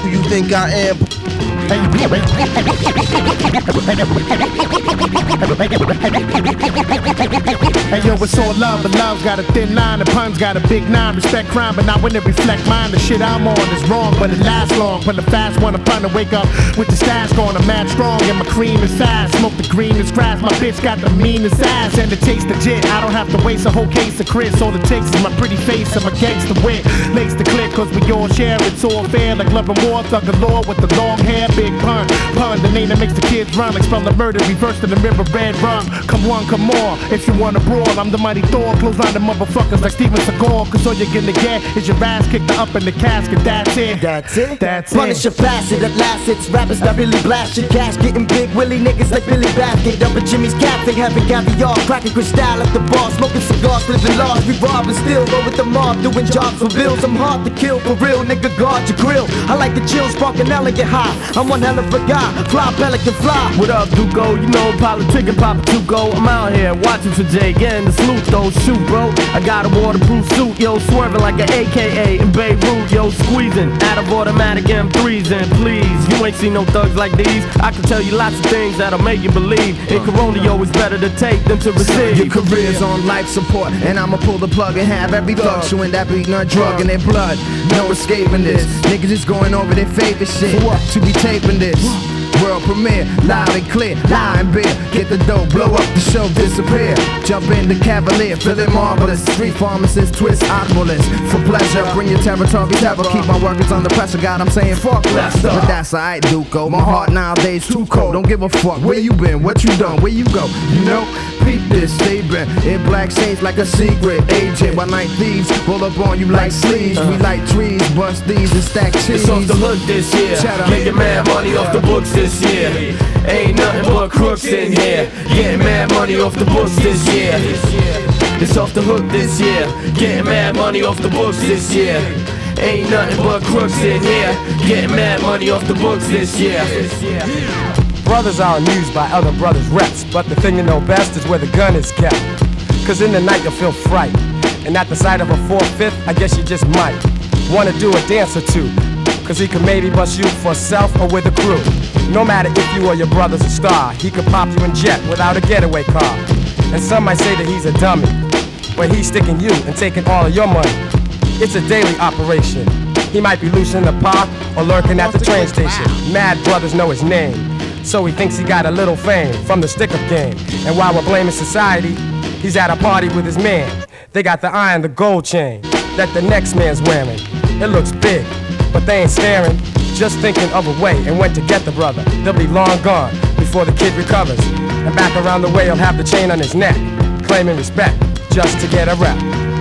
Who you think I am? Hey yo, it's all love, but love's got a thin line. The puns got a big nine. Respect crime, but not when it reflect mine. The shit I'm on is wrong, but it lasts long. But the fast one, I'm trying to wake up with the stash going. I'm mad strong, and my cream is fast. Smoke the greenest grass. My bitch got the meanest ass, and it tastes legit. I don't have to waste a whole case of Cris. All it takes is my pretty face and my gangster wit. Lace the click, cause we all share. It's all fair, like love and war. Thug galore with the long hair, name that makes the kids run. Like spell the murder, reversed in the mirror, red rum. Come on, come on. If you wanna brawl, I'm the mighty Thor. Close line the motherfuckers like Steven Seagal. Cause all you're gonna get is your ass kicked up in the casket. That's it. That's it. That's Punish it. your facet at last. It's rappers that really blast your cash. Getting big willy niggas like Billy Bathgate. Up at Jimmy's Cafe, having caviar. Cracking crystal at the bar. Smoking cigars, living large. We rob and steal. Roll with the mob, doing jobs for bills. I'm hard to kill for real. Nigga, guard your grill. I like the chill, sparking elegant high. I'm one hell of a guy. Fly, pelican, fly. What up, Duco? You know, politic and Papa Tuco. I'm out here watching for Jay, getting the salute though. Shoot, bro. I got a waterproof suit, yo, swerving like an AKA in Beirut, yo, squeezing out of automatic M3s. And please, you ain't seen no thugs like these. I can tell you lots of things that'll make you believe. In Corona, yo, it's better to take than to receive. Your career's on life support, and I'ma pull the plug and have every thug chewing that Beatnut drug in their blood. No escaping this. Niggas is going over their favorite shit. To be taping this. World premiere, loud and clear, and beer. Get the dough, blow up the show, disappear. Jump in the cavalier, feeling marvelous. Street pharmacist, twist aqualist. For pleasure, bring your territory terror. Keep my workers under pressure. God, I'm saying fuck Lester. But that's alright, Duco. My heart nowadays too cold. Don't give a fuck where you been, what you done, where you go. You know, peep this, they been in black shades like a secret agent. While night thieves roll up on you like sleeves. We like trees, bust these and stack cheese. It's off the hook this year. Cheddar. Making mad money off the books this year. Ain't nothing but crooks in here. Getting mad money off the books this year. It's off the hook this year. Getting mad money off the books this year. Ain't nothing but crooks in here. Getting mad money off the books this year. Brothers are amused by other brothers' reps, but the thing you know best is where the gun is kept. Cause in the night you'll feel fright, and at the sight of a four-fifth, I guess you just might wanna do a dance or two. Cause he could maybe bust you for self or with a crew. No matter if you or your brother's a star, he could pop you in jet without a getaway car. And some might say that he's a dummy, but he's sticking you and taking all of your money. It's a daily operation. He might be loose in the park or lurking at the train station. Mad brothers know his name. So he thinks he got a little fame from the stick up game. And while we're blaming society, he's at a party with his man. They got the eye and the gold chain that the next man's wearing. It looks big, but they ain't staring. Just thinking of a way and when to get the brother. They'll be long gone before the kid recovers. And back around the way, he'll have the chain on his neck, claiming respect just to get a rep.